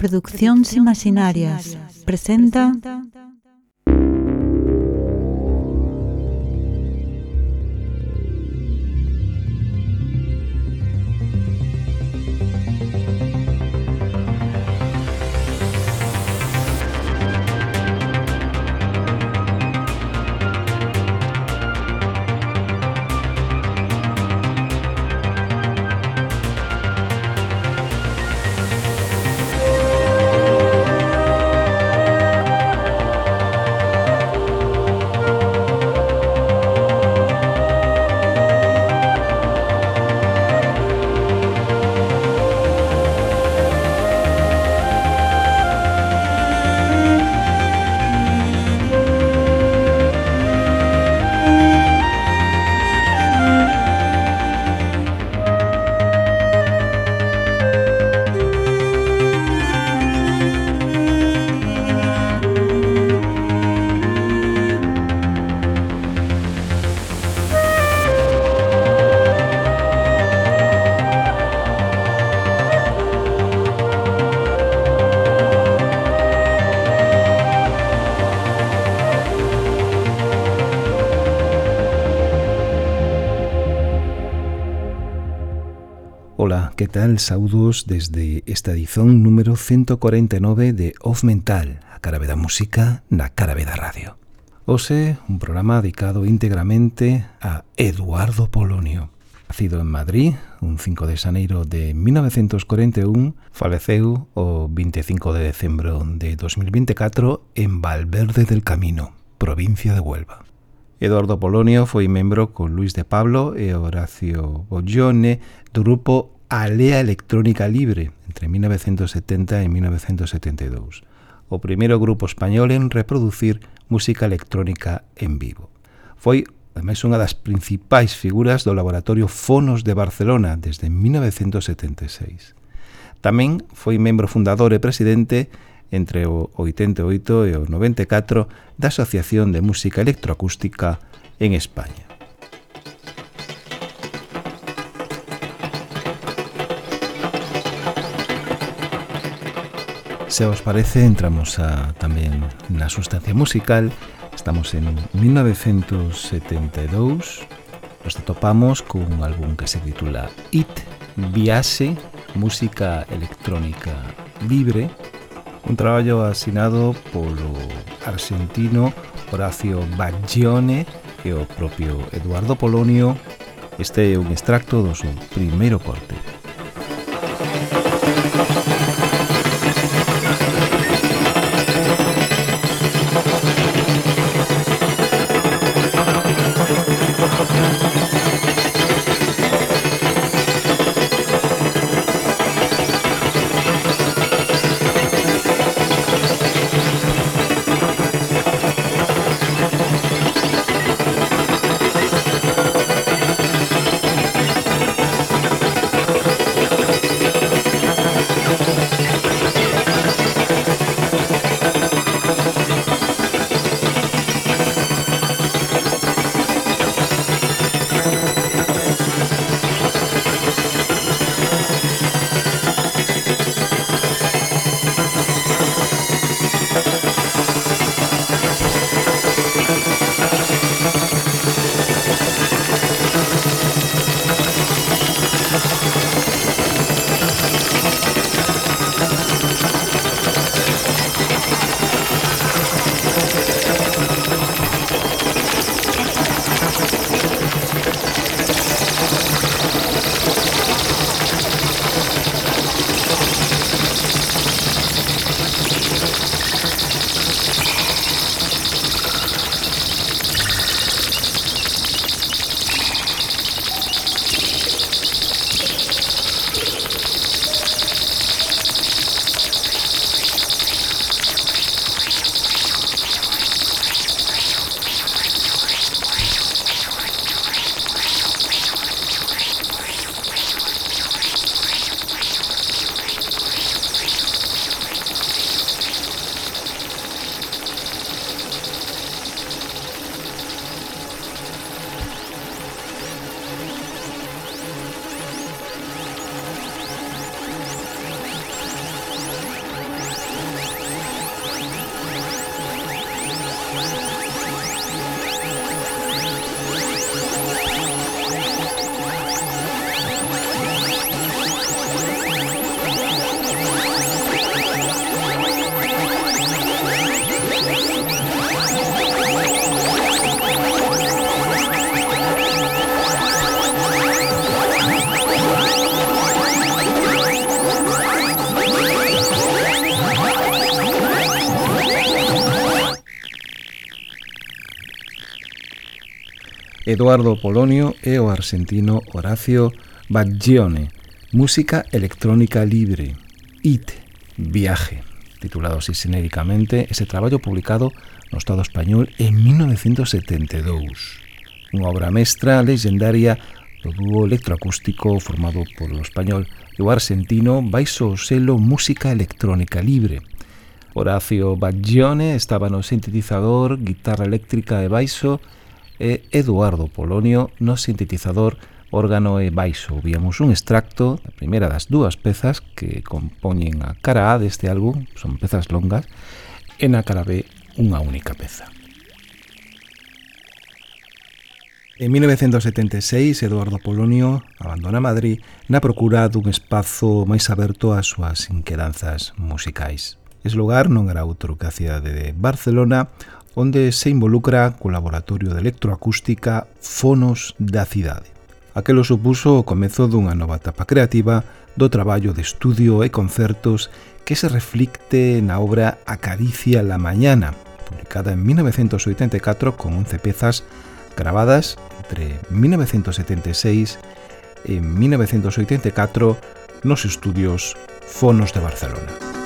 Produccións Imaginarias presenta tal? Saudos desde esta edición número 149 de Off Mental, a cara da música na cara da radio. Ose, un programa dedicado íntegramente a Eduardo Polonio. Nacido en Madrid, un 5 de xaneiro de 1941, faleceu o 25 de decembro de 2024 en Valverde del Camino, provincia de Huelva. Eduardo Polonio foi membro con Luis de Pablo e Horacio Bollone do grupo Alea Electrónica Libre entre 1970 e 1972, o primeiro grupo español en reproducir música electrónica en vivo. Foi ademais unha das principais figuras do Laboratorio Fonos de Barcelona desde 1976. Tamén foi membro fundador e presidente entre o 88 e o 94 da Asociación de Música Electroacústica en España. Se os parece, entramos a, tamén na sustancia musical. Estamos en 1972. Nos topamos cun álbum que se titula It Viase, música electrónica libre. Un traballo asinado polo argentino Horacio Baggione e o propio Eduardo Polonio. Este é un extracto do seu primeiro corte. Eduardo Polonio e o argentino Horacio Baggione, Música electrónica libre, IT, Viaje, titulado así xenéricamente ese traballo publicado no Estado español en 1972. Unha obra mestra legendaria do dúo electroacústico formado polo español e o argentino baixo o selo Música electrónica libre, Horacio Baggione estaba no sintetizador, guitarra eléctrica e baixo e Eduardo Polonio no sintetizador órgano e baixo. Víamos un extracto da primeira das dúas pezas que compoñen a cara A deste álbum, son pezas longas, e na cara B unha única peza. En 1976, Eduardo Polonio abandona Madrid na procura dun espazo máis aberto ás súas inquedanzas musicais. Ese lugar non era outro que a cidade de Barcelona, onde se involucra co Laboratorio de Electroacústica Fonos da cidade. Aquelo supuso o comezo dunha nova etapa creativa do traballo de estudio e concertos que se reflicte na obra Acaricia la Mañana, publicada en 1984 con 11 pezas grabadas entre 1976 e 1984 nos estudios Fonos de Barcelona.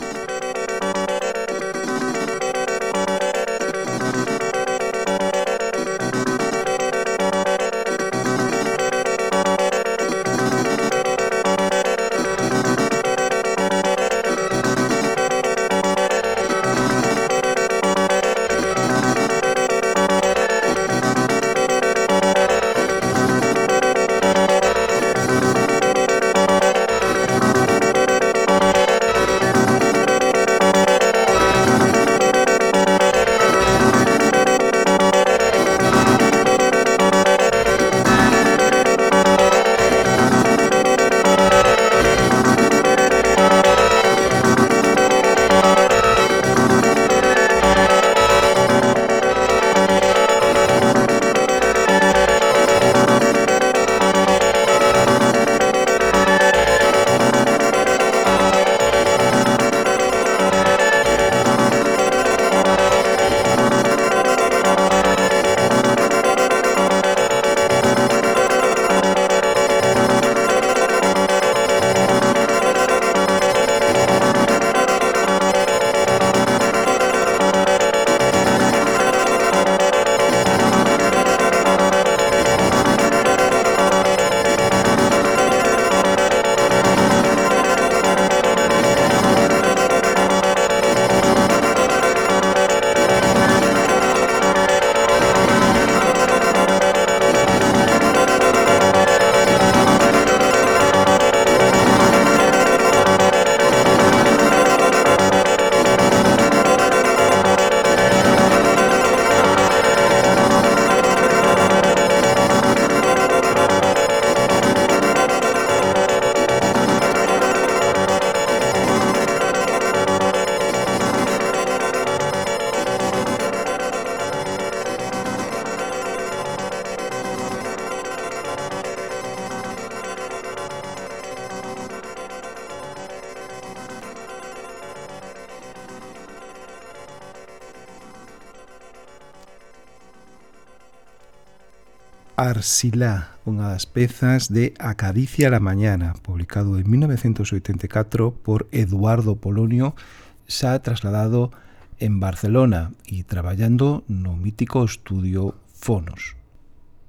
Silá, unha das pezas de Acaricia la Mañana, publicado en 1984 por Eduardo Polonio, xa trasladado en Barcelona e traballando no mítico estudio Fonos.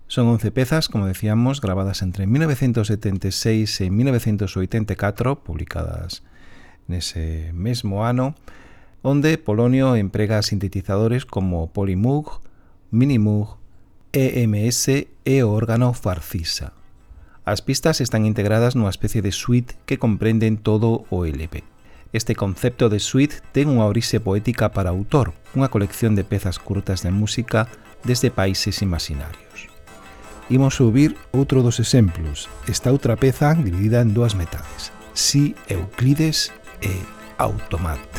Son 11 pezas, como decíamos, grabadas entre 1976 e 1984, publicadas nese mesmo ano, onde Polonio emprega sintetizadores como Polymoog, Minimoog, EMS é o órgano Farcisa. As pistas están integradas nunha especie de suite que comprenden todo o LP. Este concepto de suite ten unha orixe poética para autor, unha colección de pezas curtas de música desde países imaginarios. Imos subir outro dos exemplos, esta outra peza dividida en dúas metades, Si Euclides e Automat.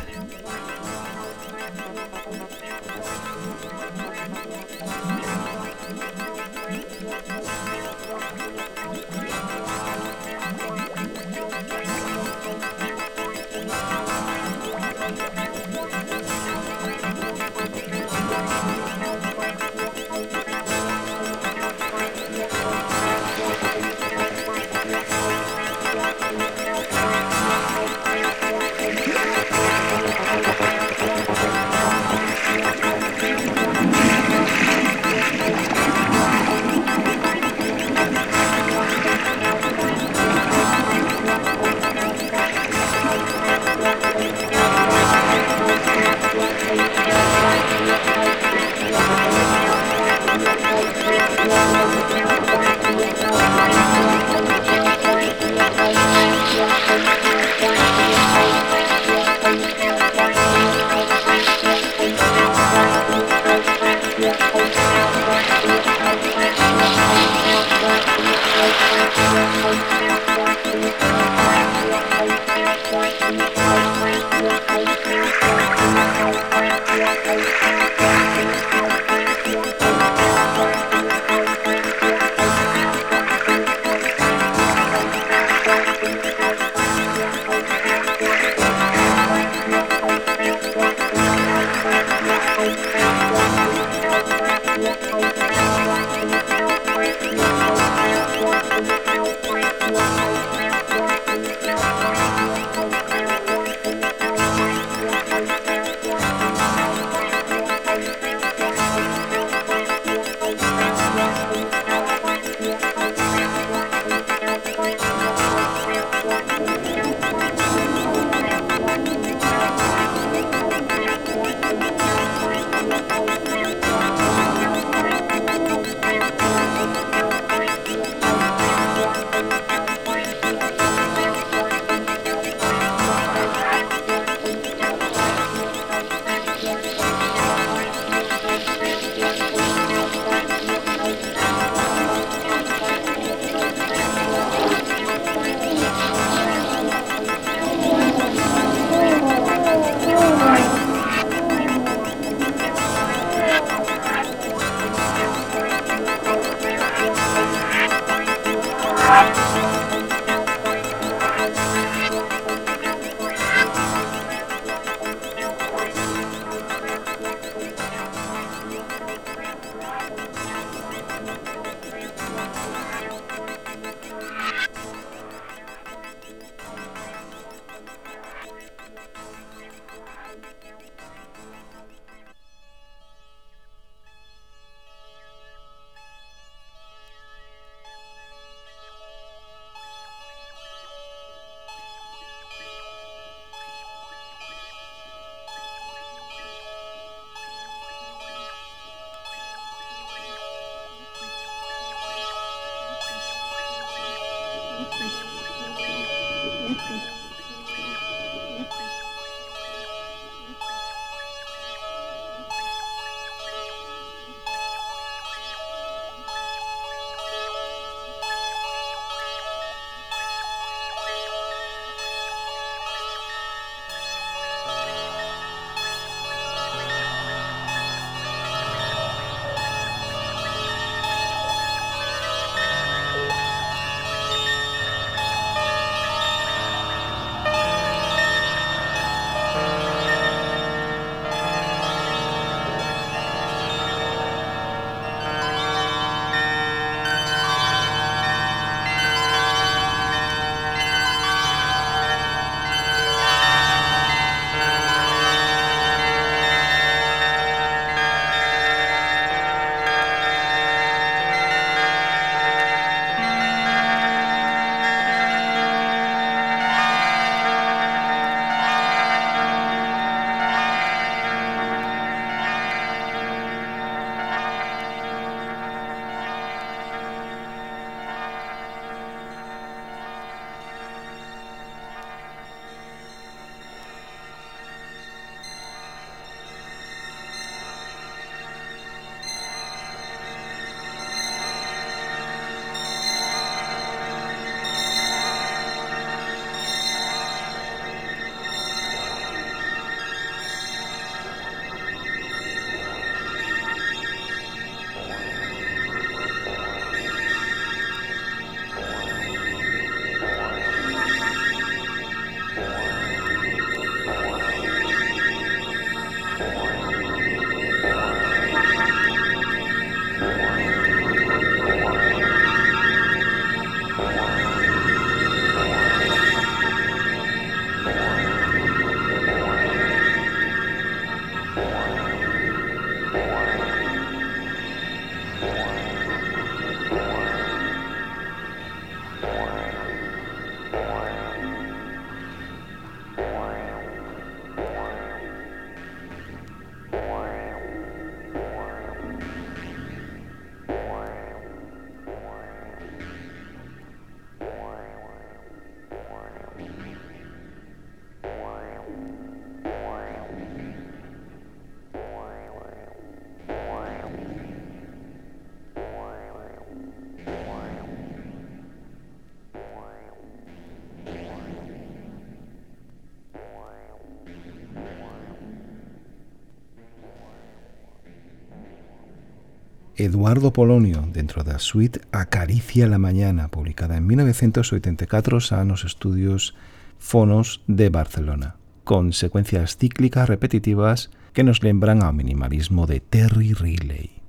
Eduardo Polonio, dentro da suite Acaricia la Mañana, publicada en 1984 xa nos estudios Fonos de Barcelona, con secuencias cíclicas repetitivas que nos lembran ao minimalismo de Terry Riley.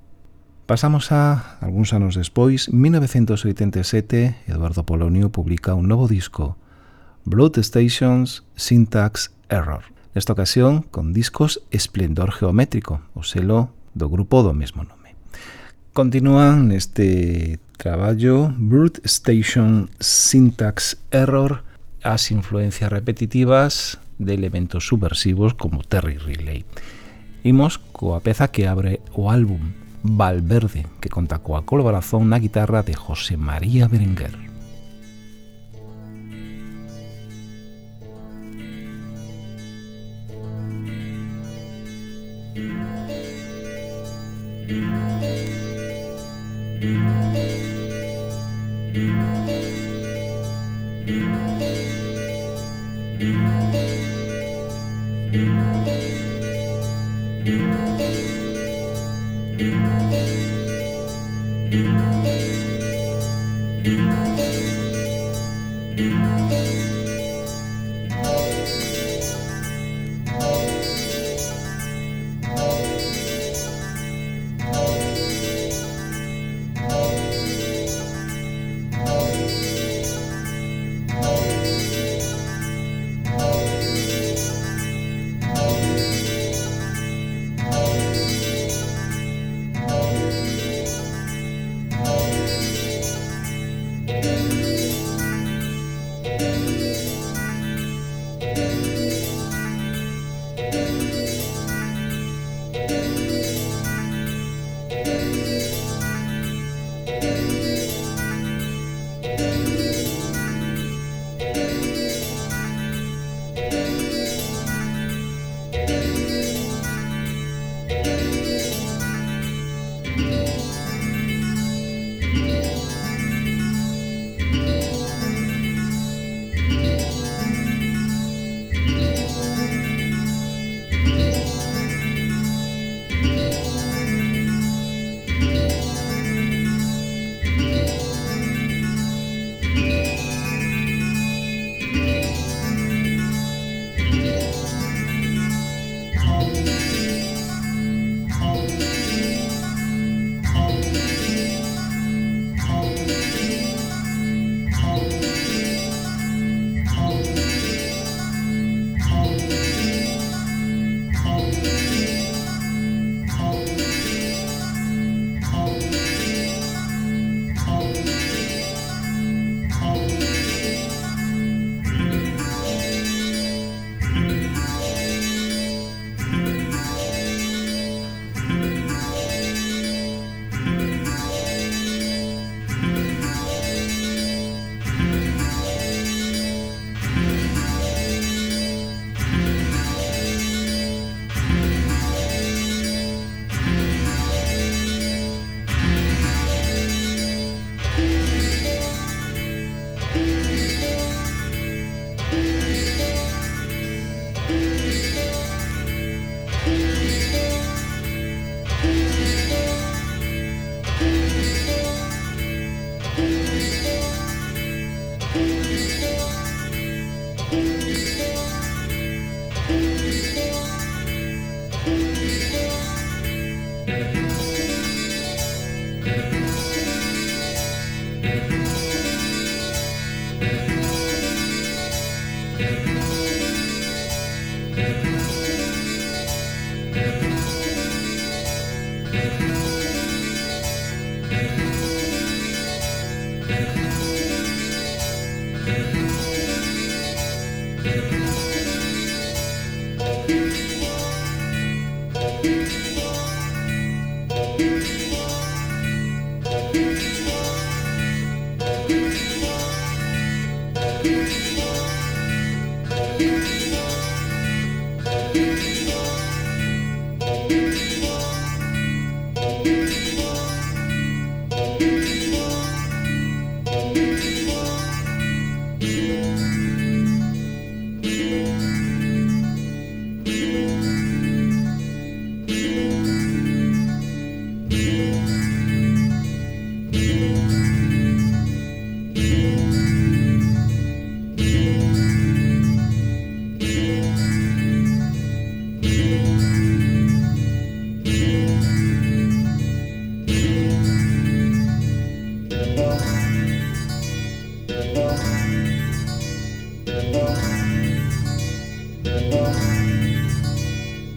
Pasamos a, algúns anos despois, 1987, Eduardo Polonio publica un novo disco, Blood Stations Syntax Error, nesta ocasión con discos Esplendor Geométrico, o selo do grupo do mesmo nome. Continúan neste traballo Brute Station Syntax Error as influencias repetitivas de elementos subversivos como Terry Riley. Imos coa peza que abre o álbum Valverde, que conta coa colaboración na guitarra de José María Berenguer.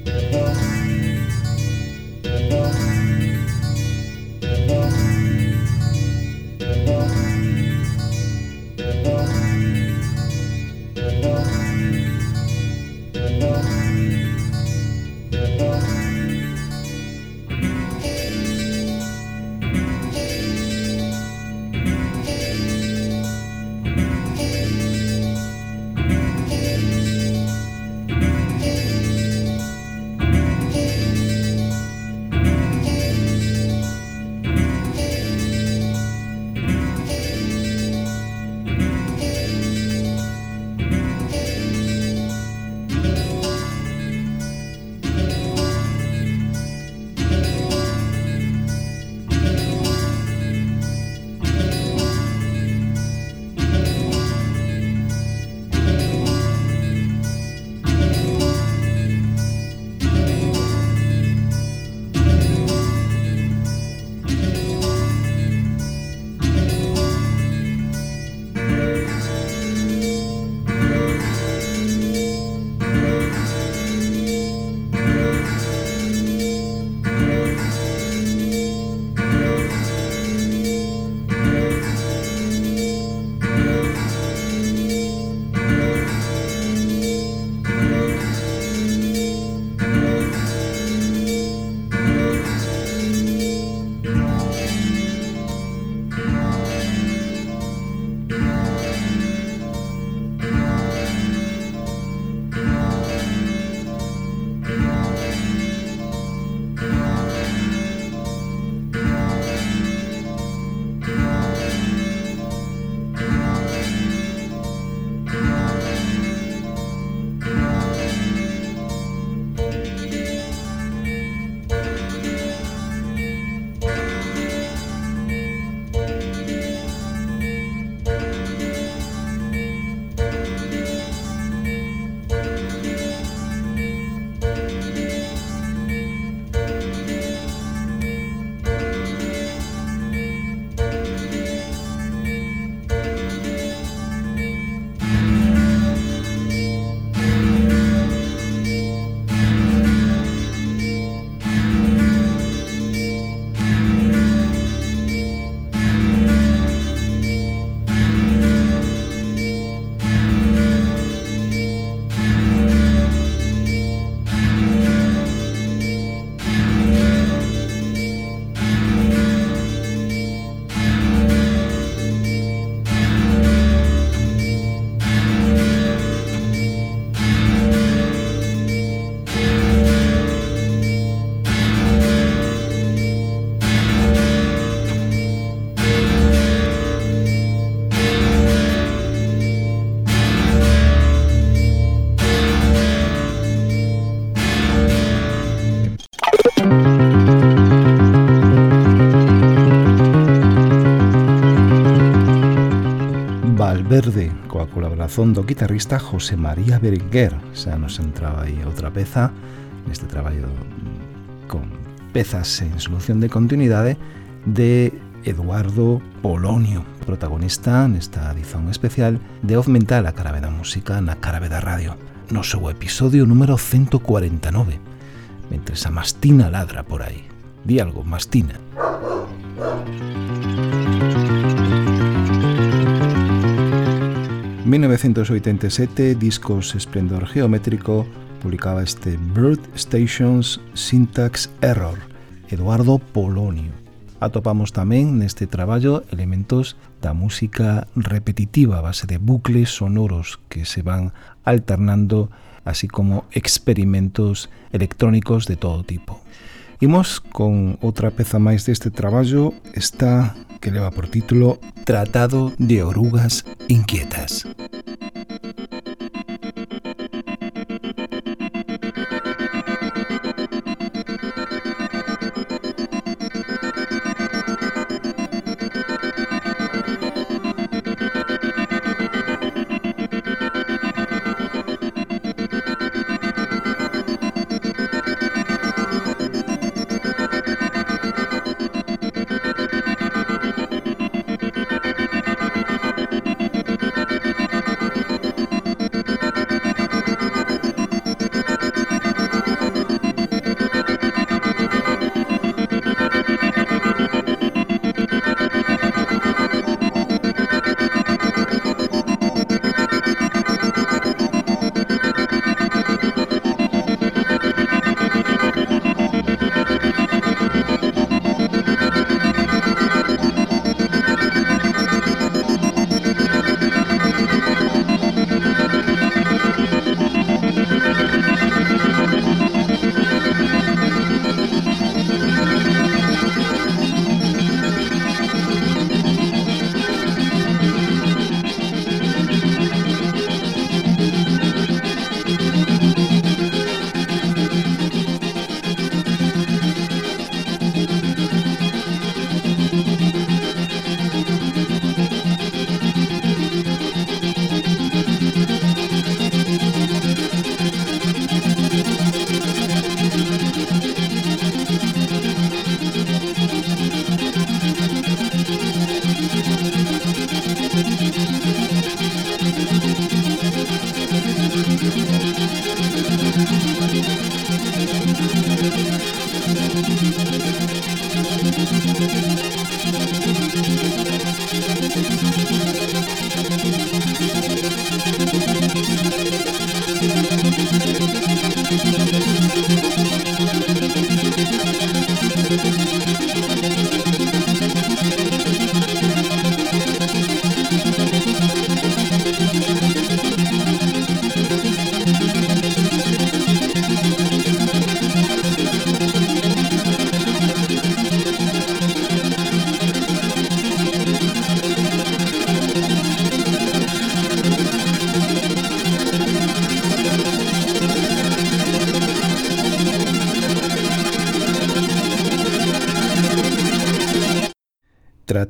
Bye. Verde coa colaboración do guitarrista José María Berenguer xa nos entraba aí outra peza neste traballo mm, con pezas en solución de continuidade de Eduardo Polonio, protagonista nesta edición especial de Off Mental a Carave da Música na Carave da Radio, no seu episodio número 149, mentre a Mastina ladra por aí. Di algo, Mastina. 1987, Discos Esplendor Geométrico, publicaba este Bird Stations Syntax Error, Eduardo Polonio. Atopamos tamén neste traballo elementos da música repetitiva a base de bucles sonoros que se van alternando, así como experimentos electrónicos de todo tipo. Imos con outra peza máis deste traballo, esta que leva por título Tratado de Orugas Inquietas.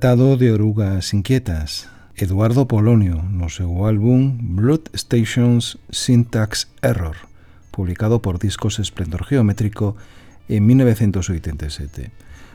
Tratado de Orugas Inquietas, Eduardo Polonio, no seu álbum Blood Stations Syntax Error, publicado por Discos Esplendor Geométrico en 1987.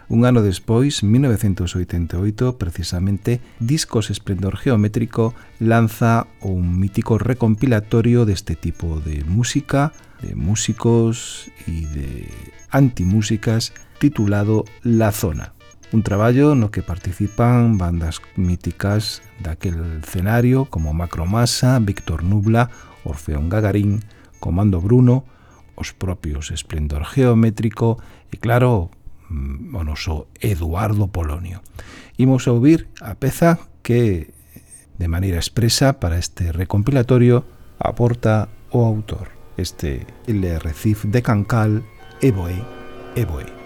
Un ano despois, 1988, precisamente, Discos Esplendor Geométrico lanza un mítico recompilatorio deste tipo de música, de músicos e de antimúsicas titulado La Zona. Un traballo no que participan bandas míticas daquel escenario como Macromasa, Víctor Nubla, Orfeón Gagarín, Comando Bruno, os propios Esplendor Geométrico e, claro, mm, o noso Eduardo Polonio. Imos a ouvir a peza que, de maneira expresa para este recompilatorio, aporta o autor, este LRCIF de Cancal, Evoe, Evoe.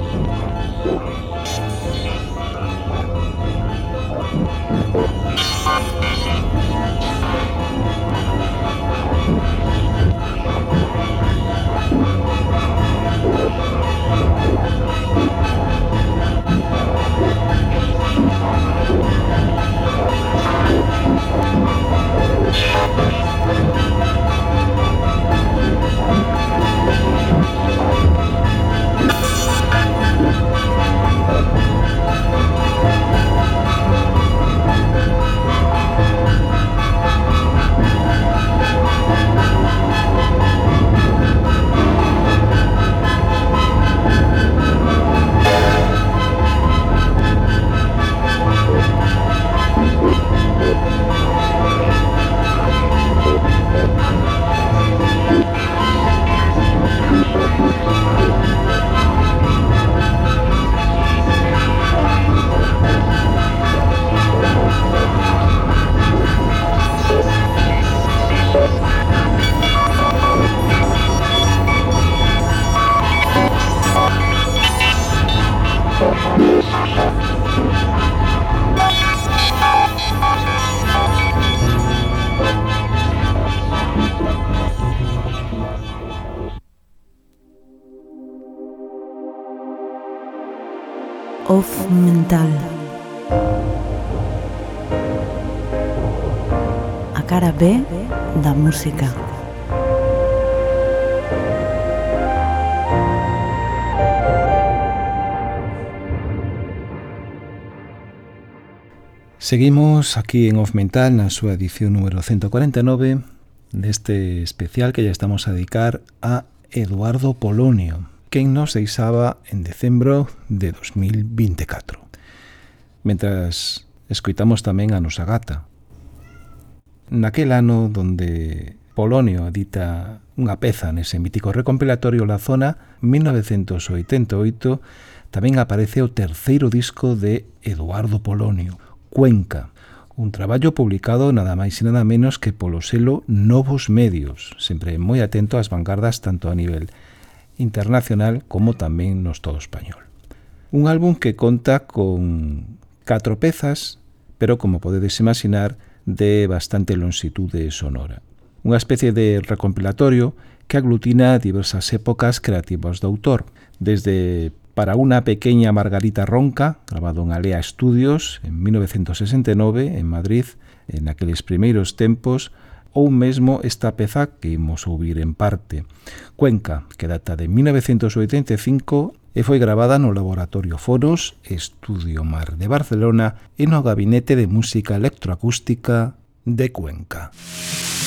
mental. A cara B da música. Seguimos aquí en Off Mental na súa edición número 149 deste especial que ya estamos a dedicar a Eduardo Polonio, quen nos deixaba en decembro de 2024 mentras escoitamos tamén a nosa gata. Naquel ano donde Polonio edita unha peza nese mítico recompilatorio La Zona 1988 tamén aparece o terceiro disco de Eduardo Polonio, Cuenca, un traballo publicado nada máis e nada menos que polo selo Novos Medios, sempre moi atento ás vanguardas tanto a nivel internacional como tamén no Estado español. Un álbum que conta con catro pezas, pero, como podedes imaginar, de bastante longitude sonora. Unha especie de recompilatorio que aglutina diversas épocas creativas do autor, desde para una pequeña Margarita Ronca, grabado en Alea Studios en 1969 en Madrid, en aqueles primeiros tempos, ou mesmo esta peza que imos ouvir en parte. Cuenca, que data de 1985 e foi gravada no Laboratorio Foros, Estudio Mar de Barcelona e no Gabinete de Música Electroacústica de Cuenca. Música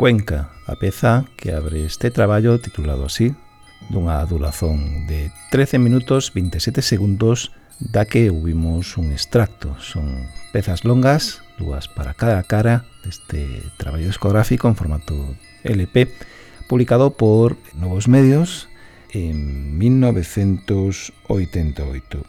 Cuenca, a peza que abre este traballo titulado así, dunha adulación de 13 minutos 27 segundos da que hubimos un extracto. Son pezas longas, dúas para cada cara deste traballo discográfico en formato LP, publicado por Novos Medios en 1988.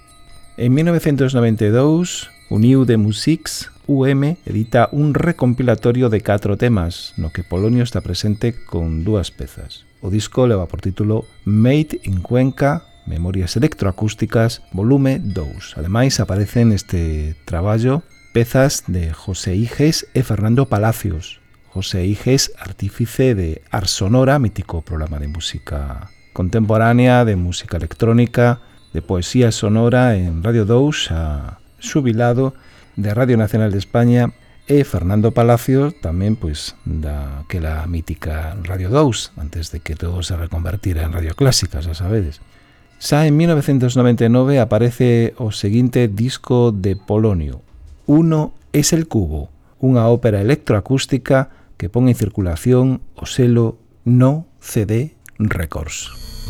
En 1992 uniu de Musics UM edita un recompilatorio de catro temas, no que Polonio está presente con dúas pezas. O disco leva por título Made in Cuenca, Memorias Electroacústicas, volume 2. Ademais, aparecen neste traballo pezas de José Iges e Fernando Palacios. José Iges, artífice de Arsonora, mítico programa de música contemporánea, de música electrónica, de poesía sonora en Radio 2, a xubilado de Radio Nacional de España e Fernando Palacios tamén pois da aquela mítica Radio 2 antes de que todo se reconvertira en Radio Clásica, xa sabedes. Xa en 1999 aparece o seguinte disco de Polonio, Uno es el cubo, unha ópera electroacústica que pon en circulación o selo No CD Records.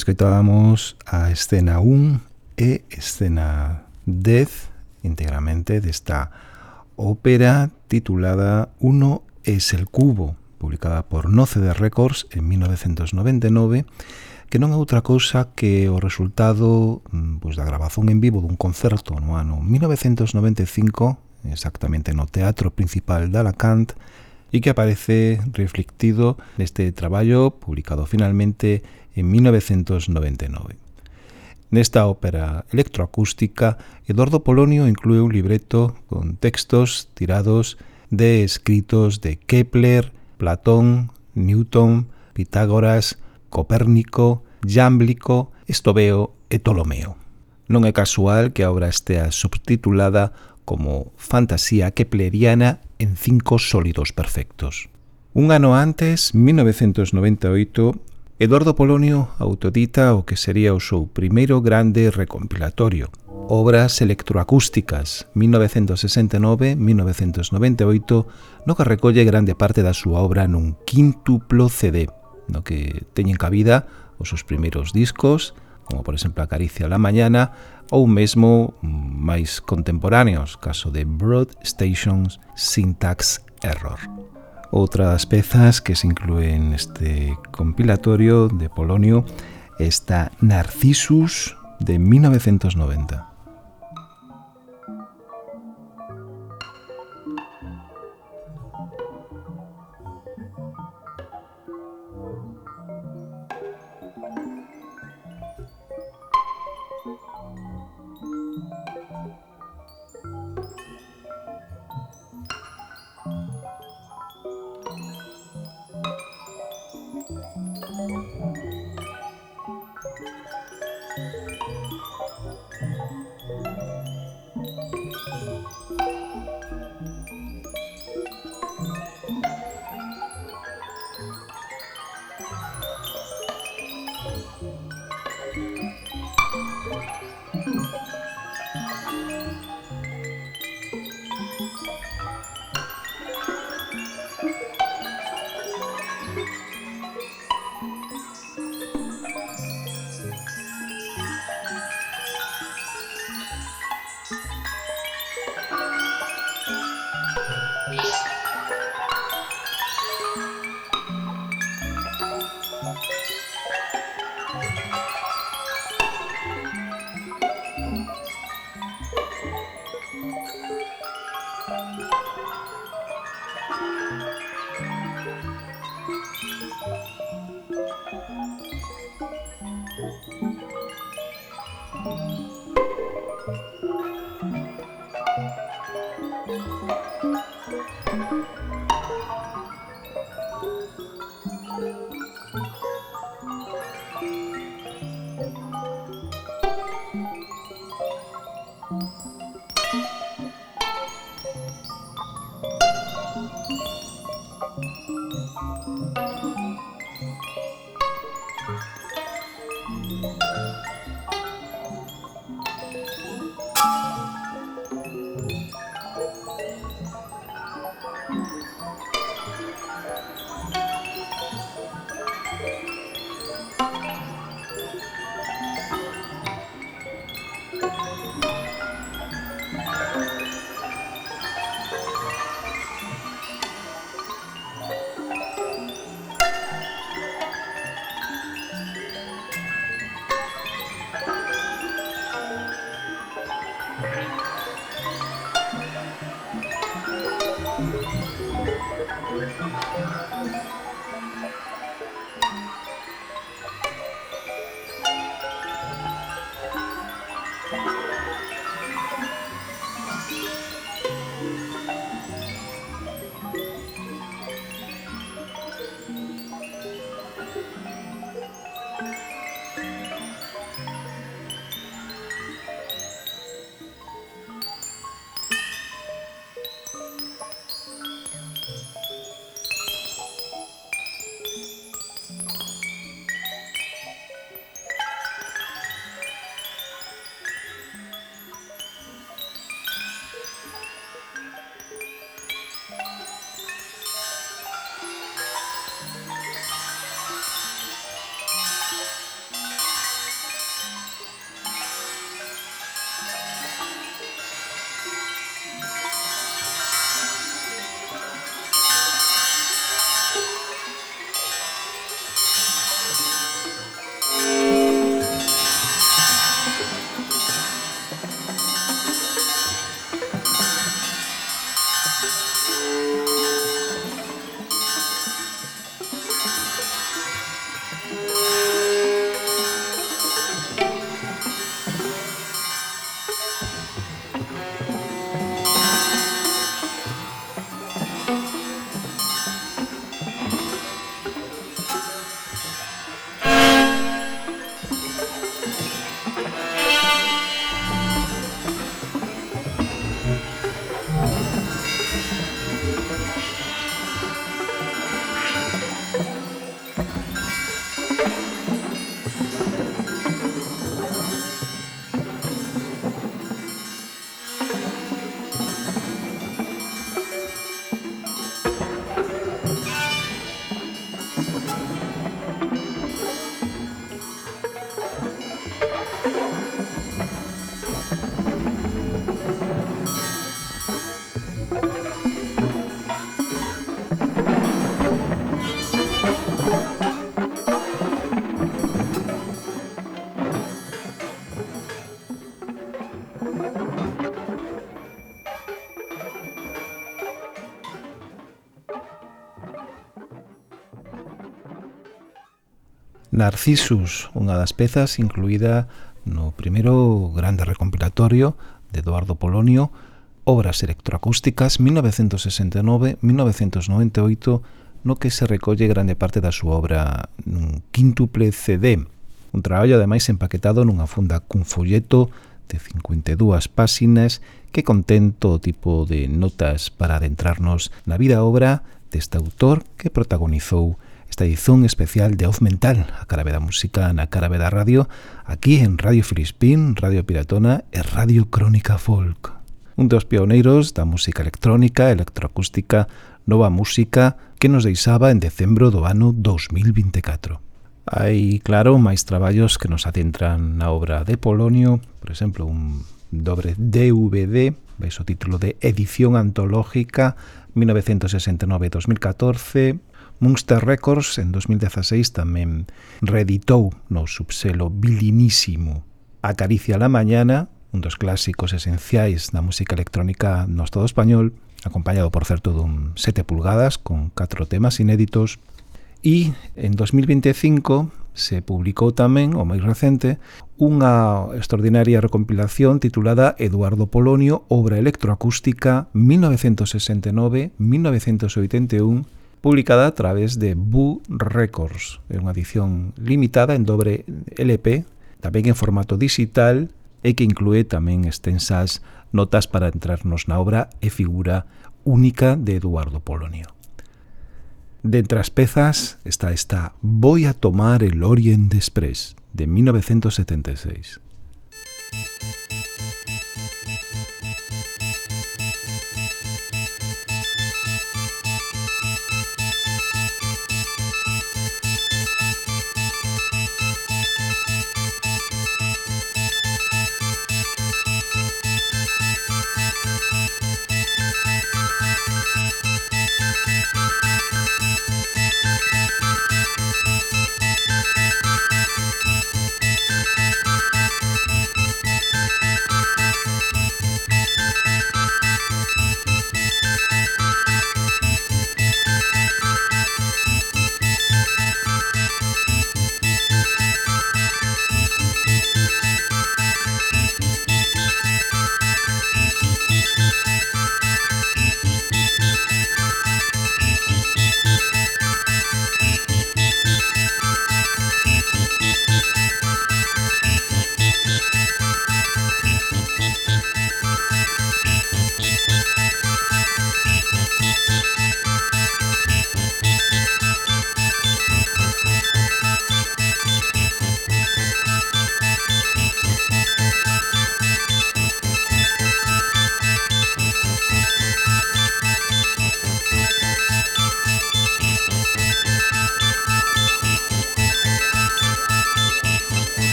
escoitábamos a escena 1 e escena 10 íntegramente desta ópera titulada Uno es el cubo, publicada por Noceder Records en 1999, que non é outra cousa que o resultado mm, pois, da grabación en vivo dun concerto no ano 1995, exactamente no Teatro Principal de Alacant, e que aparece reflectido neste traballo publicado finalmente en 1999. Nesta ópera electroacústica, Eduardo Polonio inclúe un libreto con textos tirados de escritos de Kepler, Platón, Newton, Pitágoras, Copérnico, Jámblico, Estobeo e Ptolomeo. Non é casual que a obra estea subtitulada como Fantasía Kepleriana en cinco sólidos perfectos. Un ano antes, 1998, Eduardo Polonio autodita o que sería o seu primeiro grande recompilatorio, Obras electroacústicas 1969-1998 no que recolle grande parte da súa obra nun quíntuplo CD no que teñen cabida os seus primeiros discos como por exemplo Acaricia la Mañana ou mesmo máis contemporáneos caso de Broad Stations Syntax Error. Outras pezas que se incluen neste compilatorio de Polonio está Narcissus de 1990. Narcissus, unha das pezas incluída no primeiro grande recompilatorio de Eduardo Polonio, Obras electroacústicas 1969-1998, no que se recolle grande parte da súa obra nun quíntuple CD. Un traballo ademais empaquetado nunha funda cun folleto de 52 páxinas que contén todo tipo de notas para adentrarnos na vida obra deste autor que protagonizou esta edición especial de Off Mental, a cara da música na cara da radio, aquí en Radio Filispín, Radio Piratona e Radio Crónica Folk. Un dos pioneiros da música electrónica, electroacústica, nova música que nos deixaba en decembro do ano 2024. Hai, claro, máis traballos que nos adentran na obra de Polonio, por exemplo, un dobre DVD, veis o título de Edición Antológica 1969-2014, Munster Records en 2016 tamén reeditou no subselo bilinísimo Acaricia la Mañana, un dos clásicos esenciais da música electrónica no Estado español, acompañado, por certo, dun 7 pulgadas con 4 temas inéditos. E en 2025 se publicou tamén, o máis recente, unha extraordinaria recompilación titulada Eduardo Polonio, obra electroacústica 1969-1981, publicada a través de Boo Records. É unha edición limitada en dobre LP, tamén en formato digital e que inclúe tamén extensas notas para entrarnos na obra e figura única de Eduardo Polonio. Dentre as pezas está esta Voy a tomar el Orient Express, de 1976.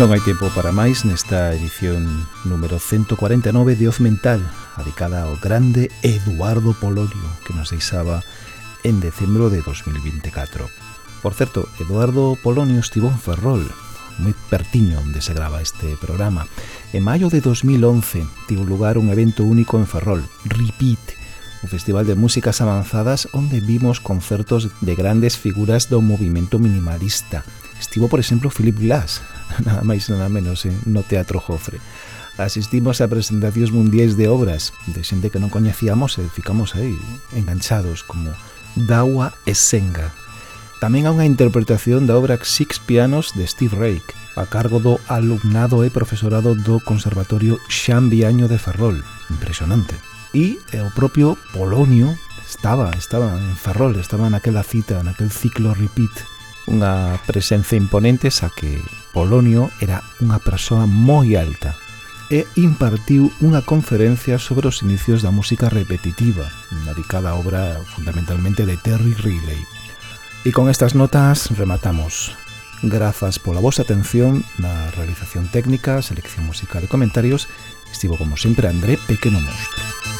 Non hai tempo para máis nesta edición número 149 de Oz Mental, dedicada ao grande Eduardo Polonio, que nos deixaba en decembro de 2024. Por certo, Eduardo Polonio estivo en Ferrol, moi pertiño onde se grava este programa. En maio de 2011 tivo lugar un evento único en Ferrol, Repeat, un Festival de Músicas Avanzadas onde vimos concertos de grandes figuras do movimento minimalista, Estivo, por exemplo, Philip Glass, nada máis nada menos, eh, no Teatro Jofre. Asistimos a presentacións mundiais de obras de xente que non coñecíamos e eh, ficamos aí enganchados como Dawa e Senga. Tamén há unha interpretación da obra Six Pianos de Steve Reich, a cargo do alumnado e profesorado do Conservatorio Xan Xambiaño de Ferrol. Impresionante. E o propio Polonio estaba, estaba en Ferrol, estaba naquela cita, naquel ciclo repeat unha presenza imponente xa que Polonio era unha persoa moi alta e impartiu unha conferencia sobre os inicios da música repetitiva, dedicada á obra fundamentalmente de Terry Riley. E con estas notas rematamos. Grazas pola vosa atención na realización técnica, selección musical e comentarios. Estivo como sempre André Pequeno Monstro.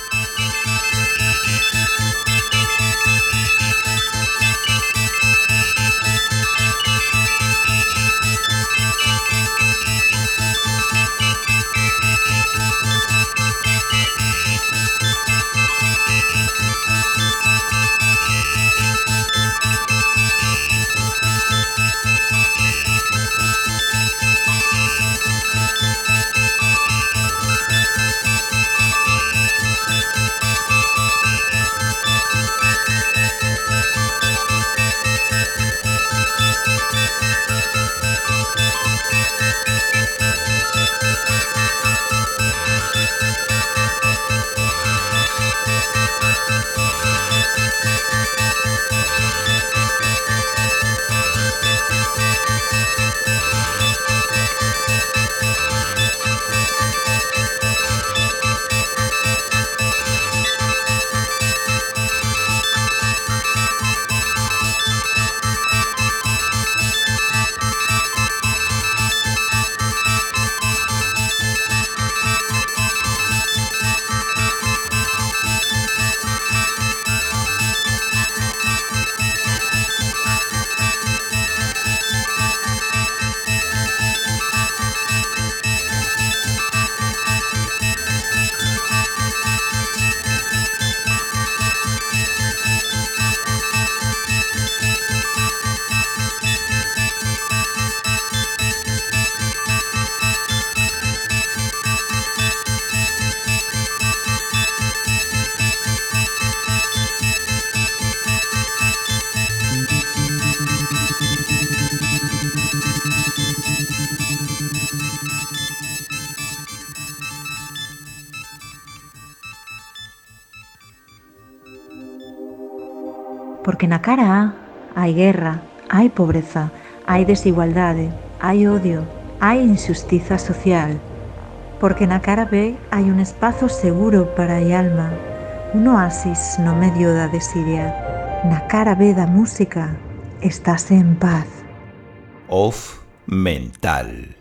Porque na cara A hai guerra, hai pobreza, hai desigualdade, hai odio, hai injustiza social. Porque na cara B hai un espazo seguro para a alma, un oasis no medio da desidia. Na cara B da música estás en paz. Off mental.